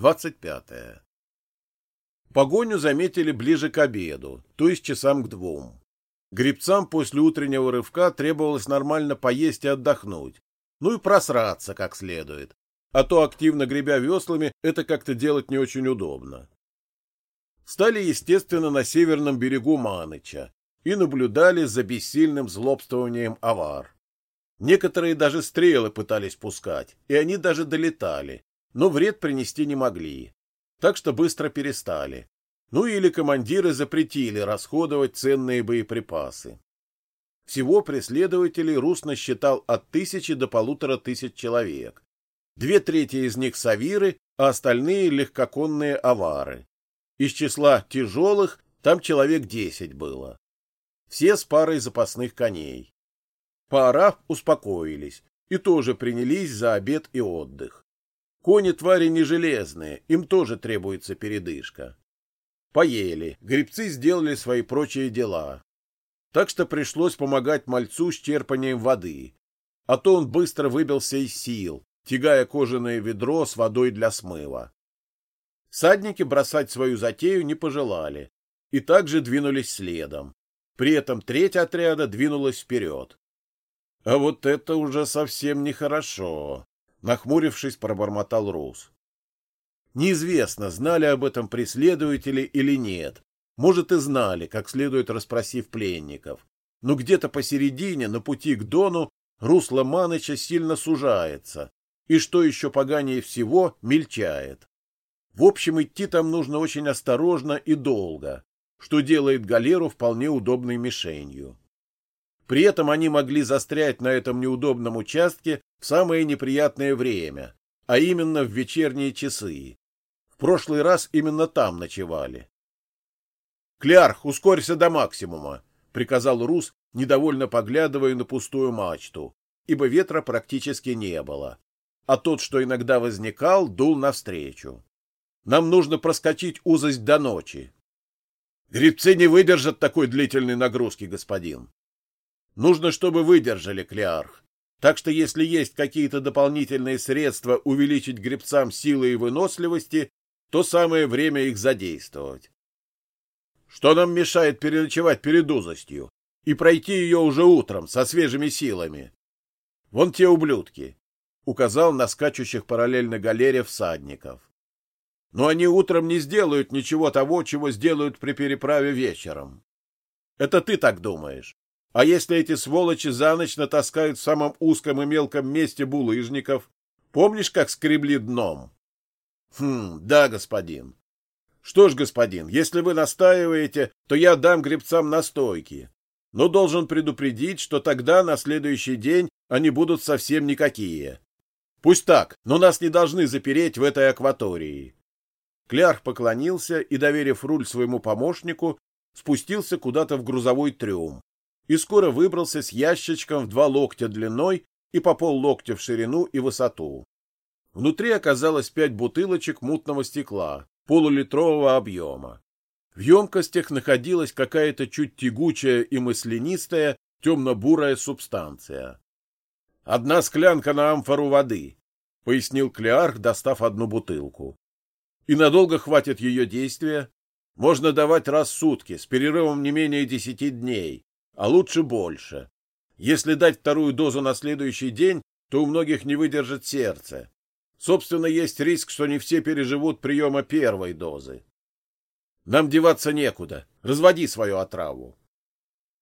25. Погоню заметили ближе к обеду, то есть часам к двум. Гребцам после утреннего рывка требовалось нормально поесть и отдохнуть, ну и просраться как следует, а то активно гребя веслами это как-то делать не очень удобно. Стали, естественно, на северном берегу Маныча и наблюдали за бессильным злобствованием авар. Некоторые даже стрелы пытались пускать, и они даже долетали, но вред принести не могли, так что быстро перестали. Ну или командиры запретили расходовать ценные боеприпасы. Всего преследователей Рус насчитал от тысячи до полутора тысяч человек. Две трети из них савиры, а остальные легкоконные авары. Из числа тяжелых там человек десять было. Все с парой запасных коней. Поорав, успокоились и тоже принялись за обед и отдых. Кони твари не железные, им тоже требуется передышка. Поели, грибцы сделали свои прочие дела. Так что пришлось помогать мальцу с черпанием воды, а то он быстро выбился из сил, тягая кожаное ведро с водой для смыва. Садники бросать свою затею не пожелали и также двинулись следом. При этом треть отряда двинулась вперед. А вот это уже совсем нехорошо нахмурившись, пробормотал Рус. Неизвестно, знали об этом преследователи или нет. Может, и знали, как следует расспросив пленников. Но где-то посередине, на пути к Дону, русло Маныча сильно сужается, и, что еще поганее всего, мельчает. В общем, идти там нужно очень осторожно и долго, что делает галеру вполне удобной мишенью. При этом они могли застрять на этом неудобном участке самое неприятное время, а именно в вечерние часы. В прошлый раз именно там ночевали. «Клярх, ускорься до максимума!» — приказал Рус, недовольно поглядывая на пустую мачту, ибо ветра практически не было, а тот, что иногда возникал, дул навстречу. «Нам нужно проскочить узость до ночи». «Гребцы не выдержат такой длительной нагрузки, господин», Нужно, чтобы выдержали, Клеарх. Так что если есть какие-то дополнительные средства увеличить гребцам силы и выносливости, то самое время их задействовать. Что нам мешает переночевать перед узостью и пройти ее уже утром со свежими силами? Вон те ублюдки, — указал на скачущих параллельно галере всадников. Но они утром не сделают ничего того, чего сделают при переправе вечером. Это ты так думаешь. А если эти сволочи за ночь натаскают в самом узком и мелком месте булыжников? Помнишь, как скребли дном? Хм, да, господин. Что ж, господин, если вы настаиваете, то я дам гребцам настойки. Но должен предупредить, что тогда на следующий день они будут совсем никакие. Пусть так, но нас не должны запереть в этой акватории. Клярх поклонился и, доверив руль своему помощнику, спустился куда-то в грузовой трюм и скоро выбрался с ящичком в два локтя длиной и по пол локтя в ширину и высоту. Внутри оказалось пять бутылочек мутного стекла, полулитрового объема. В емкостях находилась какая-то чуть тягучая и маслянистая темно-бурая субстанция. «Одна склянка на амфору воды», — пояснил Клеарх, достав одну бутылку. «И надолго хватит ее действия? Можно давать раз в сутки, с перерывом не менее десяти дней, а лучше больше. Если дать вторую дозу на следующий день, то у многих не выдержит сердце. Собственно, есть риск, что не все переживут приема первой дозы. Нам деваться некуда. Разводи свою отраву.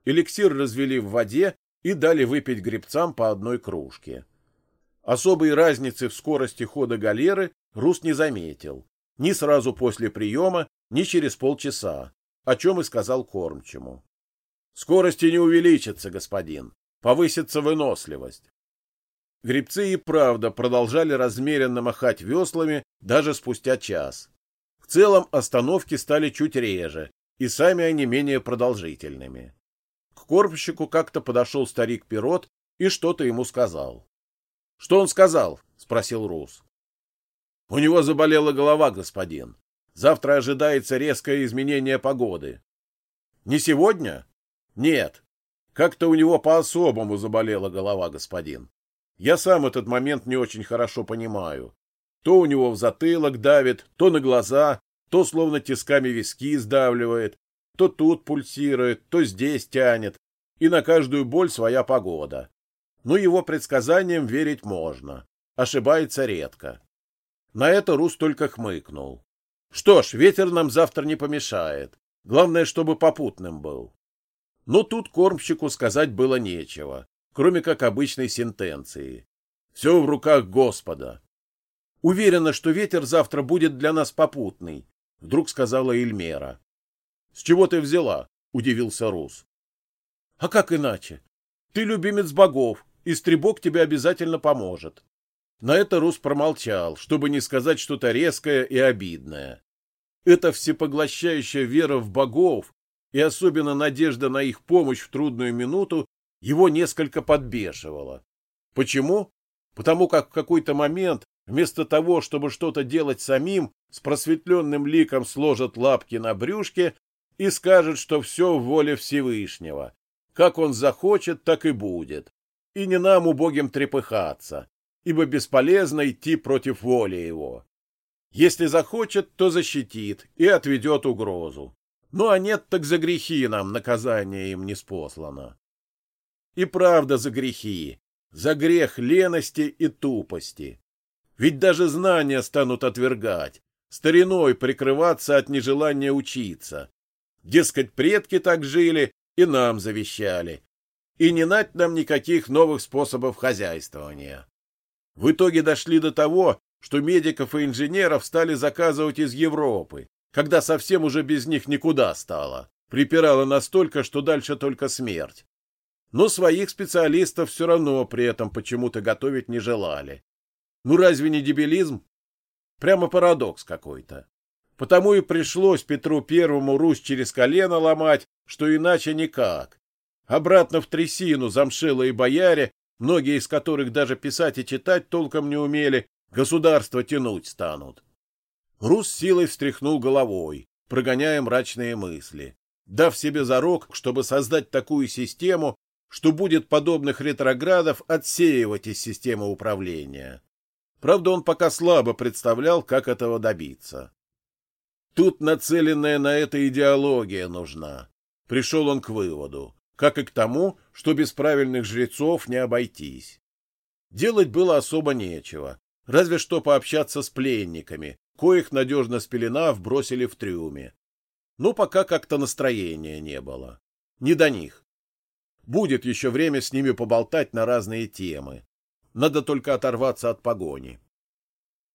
Эликсир развели в воде и дали выпить гребцам по одной кружке. Особой разницы в скорости хода галеры Рус не заметил. Ни сразу после приема, ни через полчаса, о чем и сказал кормчему. Скорости не увеличится, господин. Повысится выносливость. Гребцы и правда продолжали размеренно махать веслами даже спустя час. В целом остановки стали чуть реже, и сами они менее продолжительными. К корпусчику как-то подошел старик Пирот и что-то ему сказал. — Что он сказал? — спросил Рус. — У него заболела голова, господин. Завтра ожидается резкое изменение погоды. — Не сегодня? Нет, как-то у него по-особому заболела голова, господин. Я сам этот момент не очень хорошо понимаю. То у него в затылок давит, то на глаза, то словно тисками виски сдавливает, то тут пульсирует, то здесь тянет, и на каждую боль своя погода. Но его предсказаниям верить можно, ошибается редко. На это Рус только хмыкнул. Что ж, ветер нам завтра не помешает. Главное, чтобы попутным был. Но тут кормщику сказать было нечего, кроме как обычной сентенции. Все в руках Господа. Уверена, что ветер завтра будет для нас попутный, вдруг сказала Эльмера. С чего ты взяла? удивился Рус. А как иначе? Ты любимец богов, и стребок тебе обязательно поможет. На это Рус промолчал, чтобы не сказать что-то резкое и обидное. Эта всепоглощающая вера в богов и особенно надежда на их помощь в трудную минуту его несколько подбешивала. Почему? Потому как в какой-то момент вместо того, чтобы что-то делать самим, с просветленным ликом сложат лапки на брюшке и скажет, что все в воле Всевышнего. Как он захочет, так и будет. И не нам, убогим, трепыхаться, ибо бесполезно идти против воли его. Если захочет, то защитит и отведет угрозу. Ну а нет, так за грехи нам наказание им не спослано. И правда за грехи, за грех лености и тупости. Ведь даже знания станут отвергать, стариной прикрываться от нежелания учиться. Дескать, предки так жили и нам завещали. И не нать нам никаких новых способов хозяйствования. В итоге дошли до того, что медиков и инженеров стали заказывать из Европы, когда совсем уже без них никуда стало. Припирало настолько, что дальше только смерть. Но своих специалистов все равно при этом почему-то готовить не желали. Ну разве не дебилизм? Прямо парадокс какой-то. Потому и пришлось Петру Первому Русь через колено ломать, что иначе никак. Обратно в трясину замшилые бояре, многие из которых даже писать и читать толком не умели, государство тянуть станут. Рус силой встряхнул головой, прогоняя мрачные мысли, дав себе зарок, чтобы создать такую систему, что будет подобных ретроградов отсеивать из системы управления. Правда, он пока слабо представлял, как этого добиться. Тут нацеленная на это идеология нужна. Пришел он к выводу, как и к тому, что без правильных жрецов не обойтись. Делать было особо нечего, разве что пообщаться с пленниками, коих надежно спеленав бросили в трюме. Но пока как-то настроения не было. Не до них. Будет еще время с ними поболтать на разные темы. Надо только оторваться от погони.